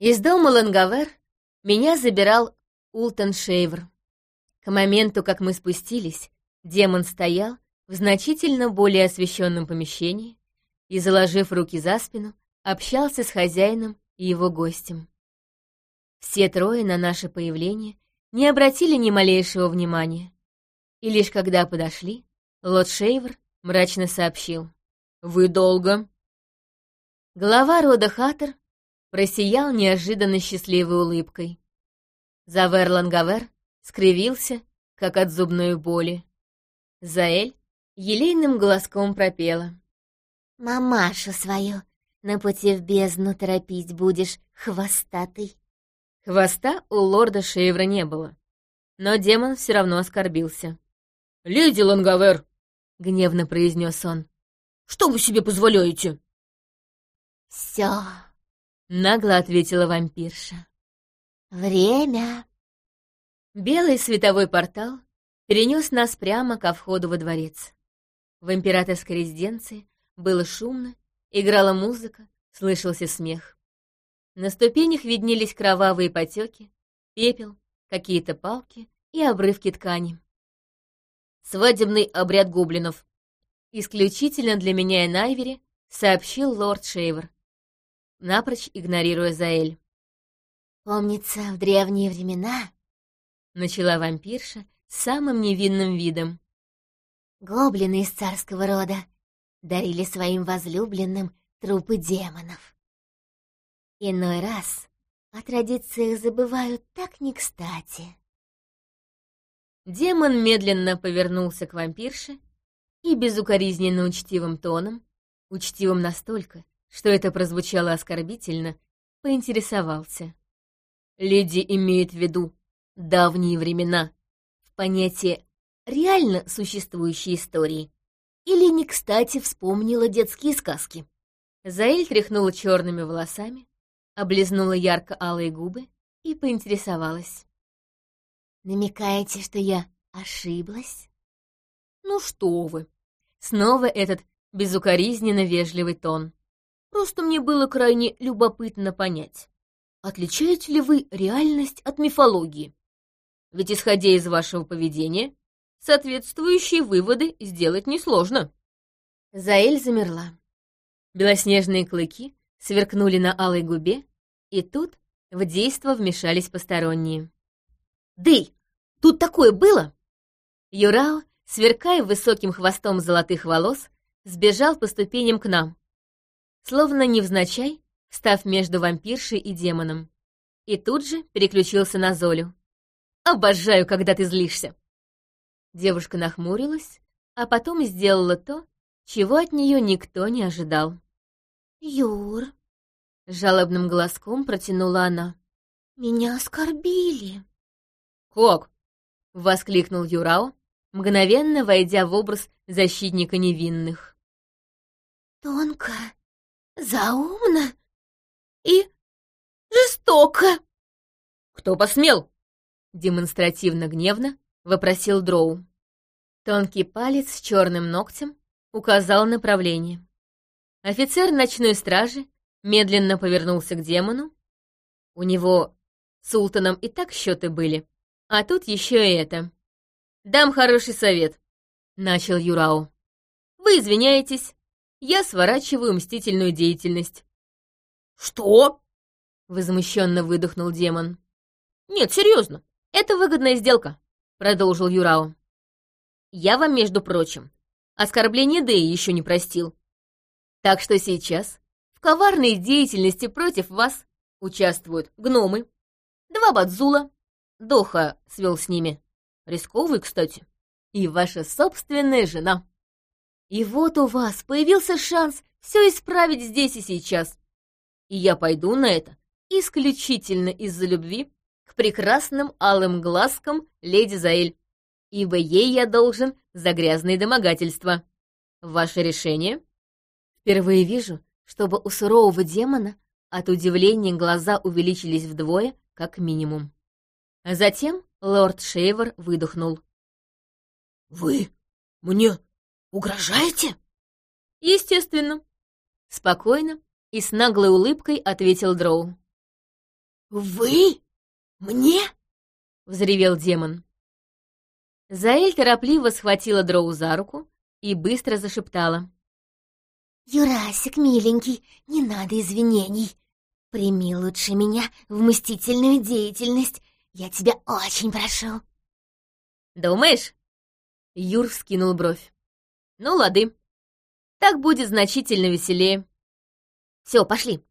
Из дома Лангавер меня забирал Ултон Шейвер. К моменту, как мы спустились, демон стоял в значительно более освещенном помещении и, заложив руки за спину, общался с хозяином и его гостем. Все трое на наше появление не обратили ни малейшего внимания, и лишь когда подошли, лорд Шейвер мрачно сообщил. «Вы долго?» Глава рода Хаттер просиял неожиданно счастливой улыбкой. Завер Лангавер скривился, как от зубной боли. Заэль елейным голоском пропела. «Мамашу свою на пути в бездну торопить будешь, хвостатый». Хвоста у лорда Шейвра не было, но демон все равно оскорбился. «Леди Лангавер!» — гневно произнес он. «Что вы себе позволяете?» «Все», — нагло ответила вампирша. «Время». Белый световой портал перенес нас прямо ко входу во дворец. В императорской резиденции было шумно, играла музыка, слышался смех. На ступенях виднелись кровавые потеки, пепел, какие-то палки и обрывки ткани. «Свадебный обряд гоблинов», — исключительно для меня и Найвери, сообщил лорд Шейвер, напрочь игнорируя Заэль. «Помнится, в древние времена...» — начала вампирша с самым невинным видом. «Гоблины из царского рода дарили своим возлюбленным трупы демонов. Иной раз о традициях забывают так не кстати». Демон медленно повернулся к вампирше и безукоризненно учтивым тоном, учтивым настолько, что это прозвучало оскорбительно, поинтересовался. Леди имеет в виду давние времена, в понятие реально существующей истории. Или не кстати вспомнила детские сказки. Заэль тряхнула черными волосами, облизнула ярко-алые губы и поинтересовалась. «Намекаете, что я ошиблась?» «Ну что вы!» Снова этот безукоризненно вежливый тон. Просто мне было крайне любопытно понять, отличаете ли вы реальность от мифологии? Ведь, исходя из вашего поведения, соответствующие выводы сделать несложно. Заэль замерла. Белоснежные клыки сверкнули на алой губе, и тут в действо вмешались посторонние. «Дэй, тут такое было?» Юрао, сверкая высоким хвостом золотых волос, сбежал по ступеням к нам, словно невзначай, став между вампиршей и демоном. И тут же переключился на Золю. «Обожаю, когда ты злишься!» Девушка нахмурилась, а потом сделала то, чего от нее никто не ожидал. «Юр», — жалобным голоском протянула она, — «меня оскорбили». «Как?» — воскликнул Юрао, мгновенно войдя в образ защитника невинных. «Тонко заумно и жестоко. «Кто посмел?» — демонстративно гневно вопросил Дроу. Тонкий палец с черным ногтем указал направление. Офицер ночной стражи медленно повернулся к демону. У него с Султаном и так счеты были, а тут еще и это. «Дам хороший совет», — начал Юрао. «Вы извиняетесь, я сворачиваю мстительную деятельность». «Что?» — возмущенно выдохнул демон. «Нет, серьезно, это выгодная сделка», — продолжил Юрао. «Я вам, между прочим, оскорбление Дэи еще не простил. Так что сейчас в коварной деятельности против вас участвуют гномы, два бадзула, Доха свел с ними, рисковый, кстати, и ваша собственная жена». И вот у вас появился шанс все исправить здесь и сейчас. И я пойду на это исключительно из-за любви к прекрасным алым глазкам леди Заэль, ибо ей я должен за грязные домогательства. Ваше решение? Впервые вижу, чтобы у сурового демона от удивления глаза увеличились вдвое, как минимум. А затем лорд Шейвер выдохнул. «Вы мне «Угрожаете?» «Естественно». Спокойно и с наглой улыбкой ответил Дроу. «Вы? Мне?» — взревел демон. Заэль торопливо схватила Дроу за руку и быстро зашептала. «Юрасик, миленький, не надо извинений. Прими лучше меня в мстительную деятельность. Я тебя очень прошу». «Думаешь?» Юр вскинул бровь. «Ну, лады. Так будет значительно веселее. Все, пошли.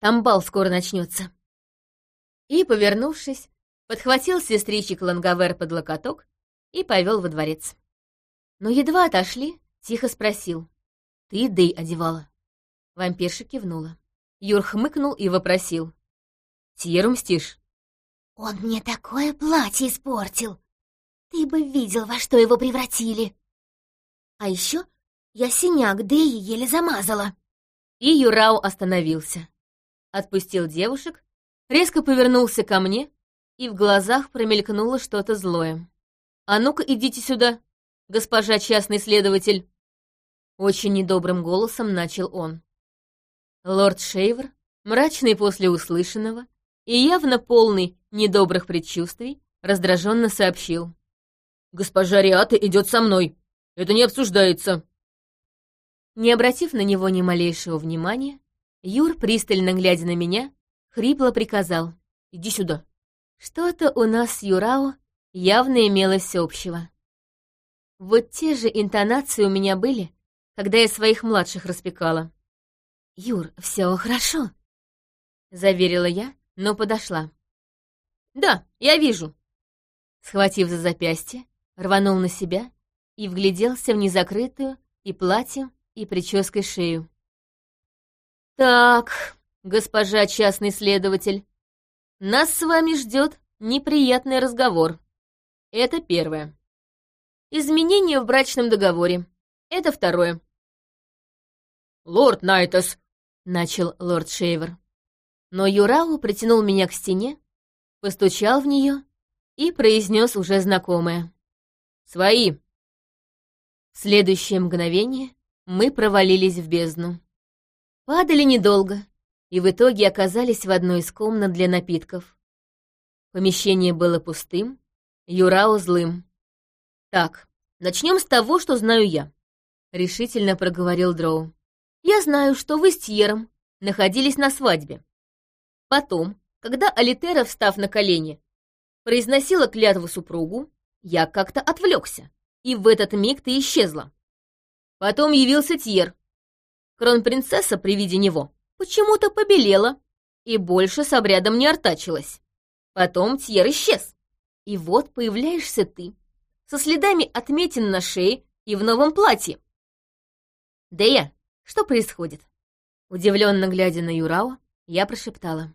Там бал скоро начнется. И, повернувшись, подхватил сестричек Лангавер под локоток и повел во дворец. Но едва отошли, тихо спросил. «Ты Дэй одевала?» Вампирша кивнула. Юр хмыкнул и вопросил. «Тьеру мстишь?» «Он мне такое платье испортил! Ты бы видел, во что его превратили! А еще я синяк Дэи еле замазала!» И Юрау остановился. Отпустил девушек, резко повернулся ко мне, и в глазах промелькнуло что-то злое. «А ну-ка, идите сюда, госпожа частный следователь!» Очень недобрым голосом начал он. Лорд Шейвер, мрачный после услышанного и явно полный недобрых предчувствий, раздраженно сообщил. «Госпожа Риата идет со мной. Это не обсуждается». Не обратив на него ни малейшего внимания, Юр, пристально глядя на меня, хрипло приказал «Иди сюда». Что-то у нас с Юрао явно имелось общего. Вот те же интонации у меня были, когда я своих младших распекала. «Юр, все хорошо», — заверила я, но подошла. «Да, я вижу». Схватив за запястье, рванул на себя и вгляделся в незакрытую и платьем, и прической шею. «Так, госпожа частный следователь, нас с вами ждет неприятный разговор. Это первое. Изменения в брачном договоре. Это второе. «Лорд Найтас!» — начал лорд Шейвер. Но Юрау притянул меня к стене, постучал в нее и произнес уже знакомое. «Свои!» В следующее мгновение мы провалились в бездну. Падали недолго, и в итоге оказались в одной из комнат для напитков. Помещение было пустым, Юрао злым. «Так, начнем с того, что знаю я», — решительно проговорил Дроу. «Я знаю, что вы с Тьером находились на свадьбе. Потом, когда Алитера, встав на колени, произносила клятву супругу, я как-то отвлекся, и в этот миг ты исчезла. Потом явился Тьер. Кронпринцесса при виде него почему-то побелела и больше с обрядом не артачилась. Потом Тьер исчез. И вот появляешься ты, со следами отметин на шее и в новом платье. Дея, что происходит? Удивленно глядя на Юрао, я прошептала.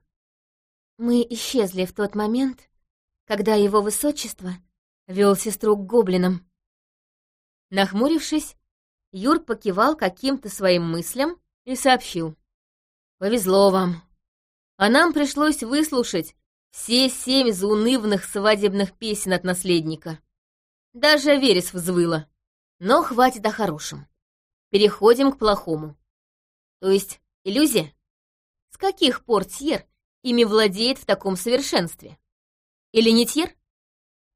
Мы исчезли в тот момент, когда его высочество вел сестру к гоблинам. Нахмурившись, Юр покивал каким-то своим мыслям и сообщил. «Повезло вам. А нам пришлось выслушать все семь заунывных свадебных песен от наследника. Даже Верес взвыла. Но хватит о хорошем. Переходим к плохому. То есть иллюзия? С каких пор Тьер ими владеет в таком совершенстве? Или не Тьер?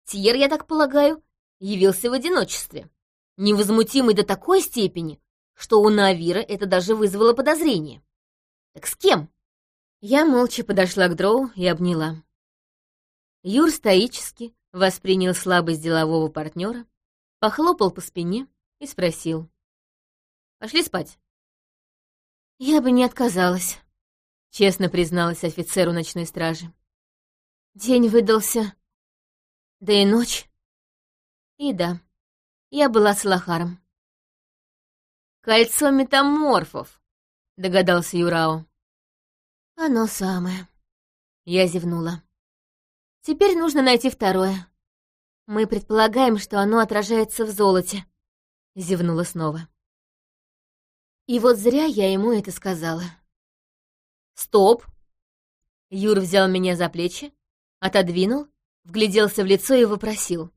Тьер, я так полагаю, явился в одиночестве невозмутимый до такой степени, что у Навира это даже вызвало подозрение. Так с кем? Я молча подошла к Дроу и обняла. Юр стоически воспринял слабость делового партнера, похлопал по спине и спросил. «Пошли спать?» «Я бы не отказалась», — честно призналась офицеру ночной стражи. «День выдался, да и ночь. И да, я была с Лохаром. «Кольцо метаморфов», — догадался Юрао. «Оно самое». Я зевнула. «Теперь нужно найти второе. Мы предполагаем, что оно отражается в золоте», — зевнула снова. И вот зря я ему это сказала. «Стоп!» Юр взял меня за плечи, отодвинул, вгляделся в лицо и вопросил.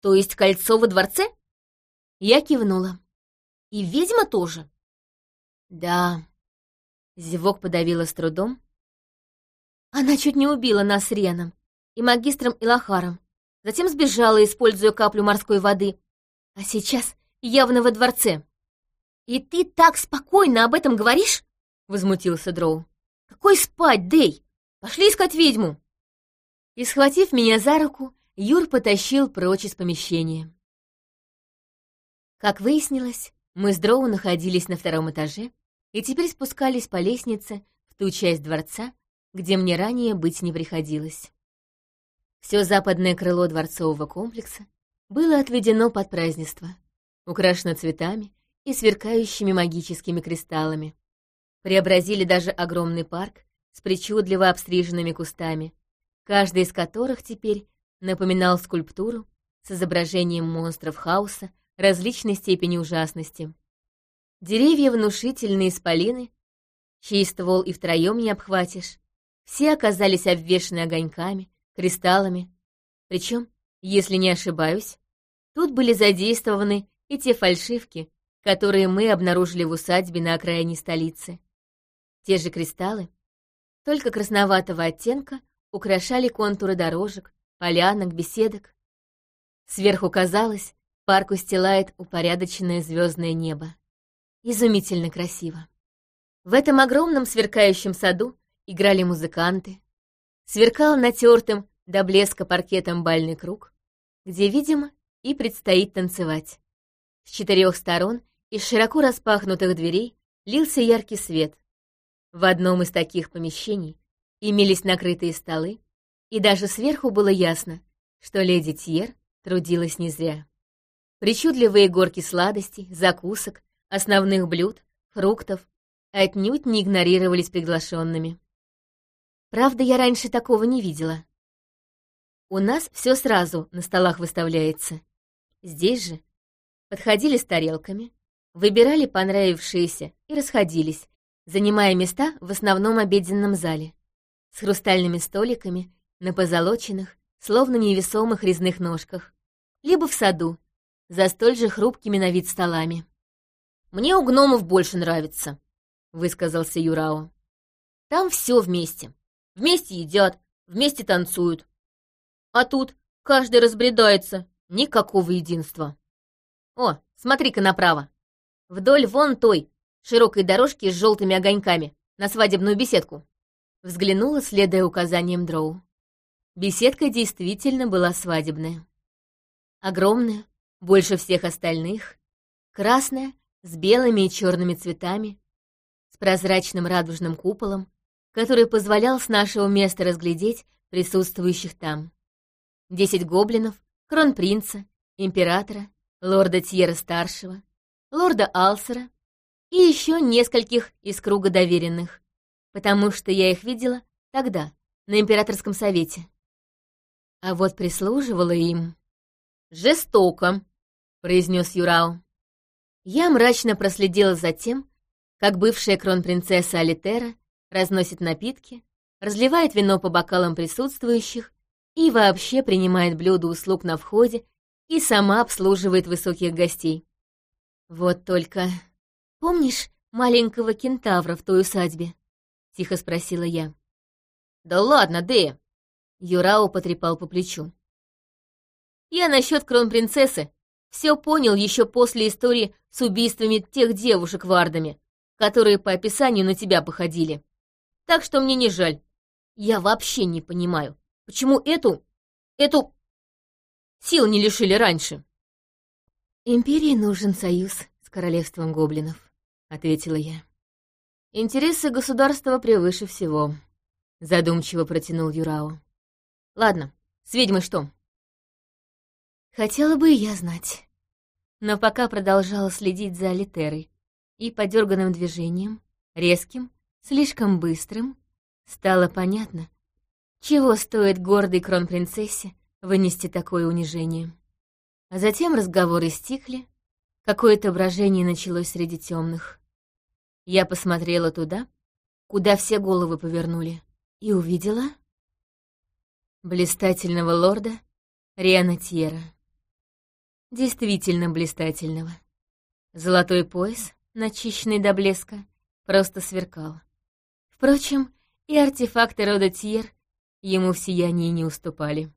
То есть кольцо во дворце? Я кивнула. И ведьма тоже? Да. Зевок подавила с трудом. Она чуть не убила нас с Реном и магистром Илахаром, затем сбежала, используя каплю морской воды, а сейчас явно во дворце. «И ты так спокойно об этом говоришь?» — возмутился Дроу. «Какой спать, Дэй? Пошли искать ведьму!» И, схватив меня за руку, Юр потащил прочь из помещения. Как выяснилось, мы с Дроу находились на втором этаже и теперь спускались по лестнице в ту часть дворца, где мне ранее быть не приходилось. Все западное крыло дворцового комплекса было отведено под празднество, украшено цветами и сверкающими магическими кристаллами. Преобразили даже огромный парк с причудливо обстриженными кустами, каждый из которых теперь напоминал скульптуру с изображением монстров хаоса различной степени ужасности. Деревья внушительные исполины, чей ствол и втроем не обхватишь, все оказались обвешаны огоньками, кристаллами. Причем, если не ошибаюсь, тут были задействованы и те фальшивки, которые мы обнаружили в усадьбе на окраине столицы. Те же кристаллы, только красноватого оттенка, украшали контуры дорожек, полянок, беседок. Сверху казалось, парк устилает упорядоченное звездное небо. Изумительно красиво. В этом огромном сверкающем саду играли музыканты. Сверкал натертым до блеска паркетом бальный круг, где, видимо, и предстоит танцевать. С четырех сторон из широко распахнутых дверей лился яркий свет. В одном из таких помещений имелись накрытые столы, и даже сверху было ясно, что леди Тьер трудилась не зря. Причудливые горки сладостей, закусок, основных блюд, фруктов отнюдь не игнорировались приглашенными. Правда, я раньше такого не видела. У нас все сразу на столах выставляется. Здесь же подходили с тарелками, выбирали понравившиеся и расходились, занимая места в основном обеденном зале, с хрустальными столиками на позолоченных, словно невесомых резных ножках, либо в саду, за столь же хрупкими на вид столами. «Мне у гномов больше нравится», — высказался Юрао. «Там все вместе. Вместе едят, вместе танцуют. А тут каждый разбредается, никакого единства. О, смотри-ка направо. Вдоль вон той, широкой дорожки с желтыми огоньками, на свадебную беседку. Взглянула, следуя указаниям Дроу. Беседка действительно была свадебная. Огромная, больше всех остальных, красная, с белыми и черными цветами, с прозрачным радужным куполом, который позволял с нашего места разглядеть присутствующих там. Десять гоблинов, кронпринца, императора, лорда Тьера-старшего, лорда Алсера и еще нескольких из круга доверенных, потому что я их видела тогда, на императорском совете. А вот прислуживала им... «Жестоко», — произнес Юрау. Я мрачно проследила за тем, как бывшая кронпринцесса Алитера разносит напитки, разливает вино по бокалам присутствующих и вообще принимает блюда услуг на входе и сама обслуживает высоких гостей. Вот только... Помнишь маленького кентавра в той усадьбе? — тихо спросила я. «Да ладно, Дэя!» Юрао потрепал по плечу. «Я насчет кронпринцессы все понял еще после истории с убийствами тех девушек вардами, которые по описанию на тебя походили. Так что мне не жаль. Я вообще не понимаю, почему эту... эту... сил не лишили раньше». «Империи нужен союз с королевством гоблинов», — ответила я. «Интересы государства превыше всего», — задумчиво протянул Юрао. «Ладно, с ведьмой что?» Хотела бы и я знать. Но пока продолжала следить за Алитерой и по дерганным движениям, резким, слишком быстрым, стало понятно, чего стоит гордой кронпринцессе вынести такое унижение. А затем разговоры стихли, какое-то брожение началось среди темных. Я посмотрела туда, куда все головы повернули, и увидела блистательного лорда Риана Тьера. Действительно блистательного. Золотой пояс, начищенный до блеска, просто сверкал. Впрочем, и артефакты рода Тьер ему в сиянии не уступали.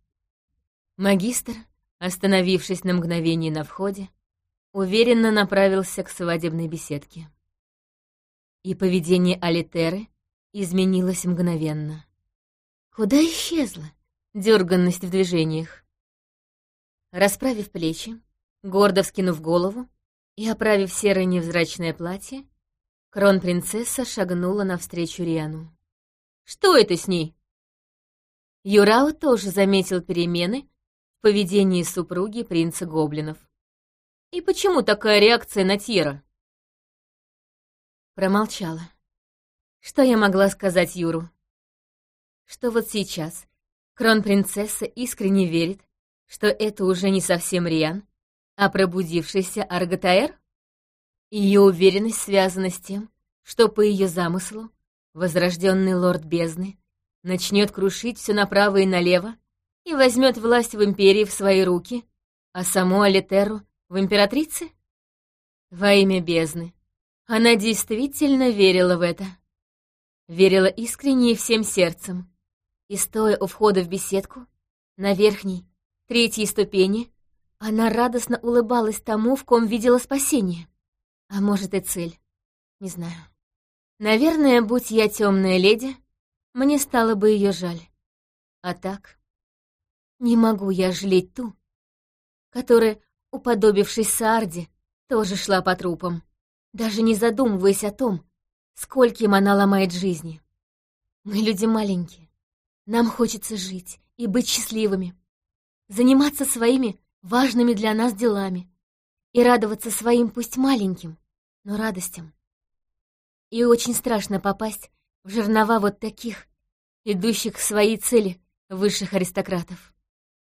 Магистр, остановившись на мгновение на входе, уверенно направился к свадебной беседке. И поведение Алитеры изменилось мгновенно. Куда исчезла дерганность в движениях? Расправив плечи, гордо вскинув голову и оправив серое невзрачное платье, кронпринцесса шагнула навстречу Риану. «Что это с ней?» Юрао тоже заметил перемены в поведении супруги принца Гоблинов. «И почему такая реакция на Тьера?» Промолчала. Что я могла сказать Юру? Что вот сейчас кронпринцесса искренне верит, что это уже не совсем Риан, а пробудившийся Арготаэр? Ее уверенность связана с тем, что по ее замыслу возрожденный лорд бездны начнет крушить все направо и налево и возьмет власть в империи в свои руки, а саму Алитеру в императрице? Во имя бездны. Она действительно верила в это. Верила искренне и всем сердцем. И стоя у входа в беседку, на верхней, третьей ступени, она радостно улыбалась тому, в ком видела спасение. А может и цель. Не знаю. Наверное, будь я темная леди, мне стало бы ее жаль. А так, не могу я жалеть ту, которая, уподобившись Саарде, тоже шла по трупам даже не задумываясь о том, скольким она ломает жизни. Мы люди маленькие. Нам хочется жить и быть счастливыми, заниматься своими важными для нас делами и радоваться своим пусть маленьким, но радостям. И очень страшно попасть в жернова вот таких, идущих к своей цели высших аристократов.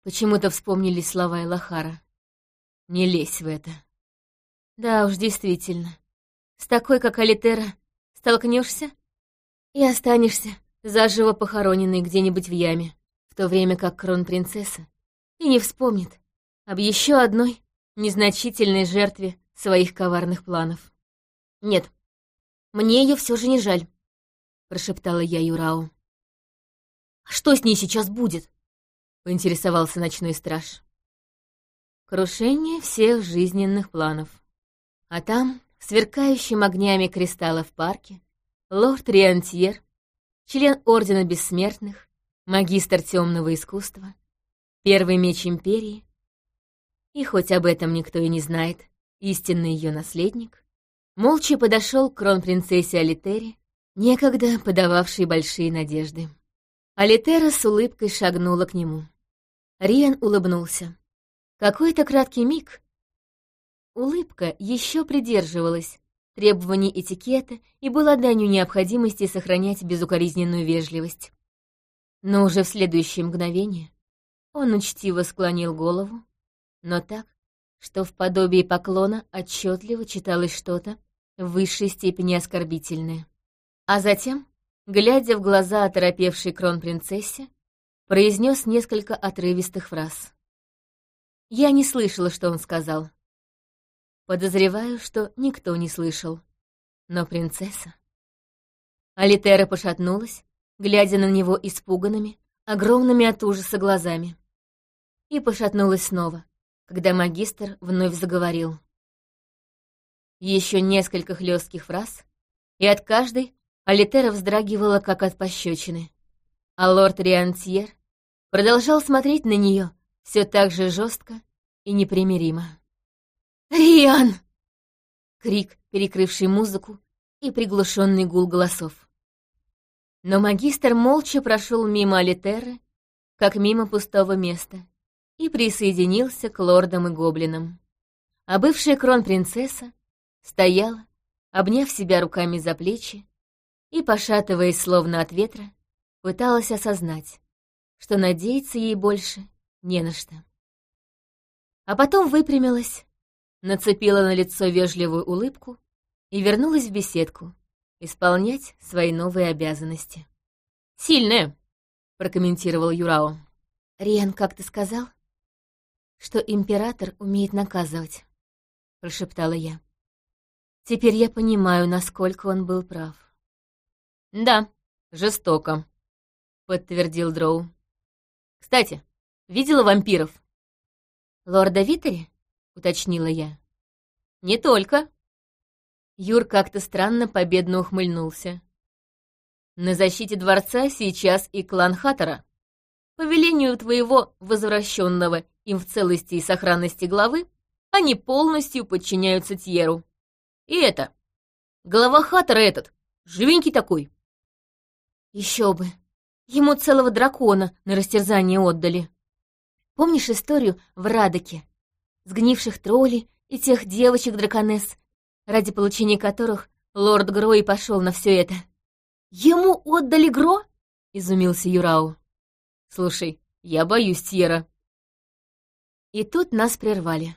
Почему-то вспомнили слова Элахара. «Не лезь в это». Да уж, действительно. С такой, как Алитера, столкнешься и останешься заживо похороненной где-нибудь в яме, в то время как кронпринцесса и не вспомнит об еще одной незначительной жертве своих коварных планов. «Нет, мне ее все же не жаль», — прошептала я Юрау. «А что с ней сейчас будет?» — поинтересовался ночной страж. «Крушение всех жизненных планов. А там сверкающим огнями кристалла в парке, лорд Риантьер, член Ордена Бессмертных, магистр темного искусства, первый меч Империи, и хоть об этом никто и не знает, истинный ее наследник, молча подошел к кронпринцессе Алитере, некогда подававшей большие надежды. Алитера с улыбкой шагнула к нему. Риан улыбнулся. Какой-то краткий миг, Улыбка еще придерживалась требований этикета и была данью необходимости сохранять безукоризненную вежливость. Но уже в следующее мгновение он учтиво склонил голову, но так, что в подобии поклона отчетливо читалось что-то в высшей степени оскорбительное. А затем, глядя в глаза оторопевшей кронпринцессе, произнес несколько отрывистых фраз. Я не слышала, что он сказал. Подозреваю, что никто не слышал. Но принцесса... Алитера пошатнулась, глядя на него испуганными, огромными от ужаса глазами. И пошатнулась снова, когда магистр вновь заговорил. Еще несколько хлестких фраз, и от каждой Алитера вздрагивала, как от пощечины. А лорд Риантьер продолжал смотреть на нее все так же жестко и непримиримо. «Риан!» Крик, перекрывший музыку, и приглушенный гул голосов. Но магистр молча прошел мимо Алитеры, как мимо пустого места, и присоединился к лордам и гоблинам. А бывшая кронпринцесса стояла, обняв себя руками за плечи, и, пошатываясь словно от ветра, пыталась осознать, что надеяться ей больше не на что. А потом выпрямилась, нацепила на лицо вежливую улыбку и вернулась в беседку исполнять свои новые обязанности. «Сильная», — прокомментировал Юрао. «Риан как-то сказал, что император умеет наказывать», — прошептала я. «Теперь я понимаю, насколько он был прав». «Да, жестоко», — подтвердил Дроу. «Кстати, видела вампиров?» «Лорда Витери?» — уточнила я. «Не только». Юр как-то странно победно ухмыльнулся. «На защите дворца сейчас и клан Хаттера. По велению твоего возвращенного им в целости и сохранности главы, они полностью подчиняются Тьеру. И это, голова Хаттера этот, живенький такой». Еще бы, ему целого дракона на растерзание отдали. Помнишь историю в Радоке? Сгнивших троллей и тех девочек-драконесс, ради получения которых лорд Гро и пошел на все это. «Ему отдали Гро?» — изумился Юрау. «Слушай, я боюсь Тьера». И тут нас прервали.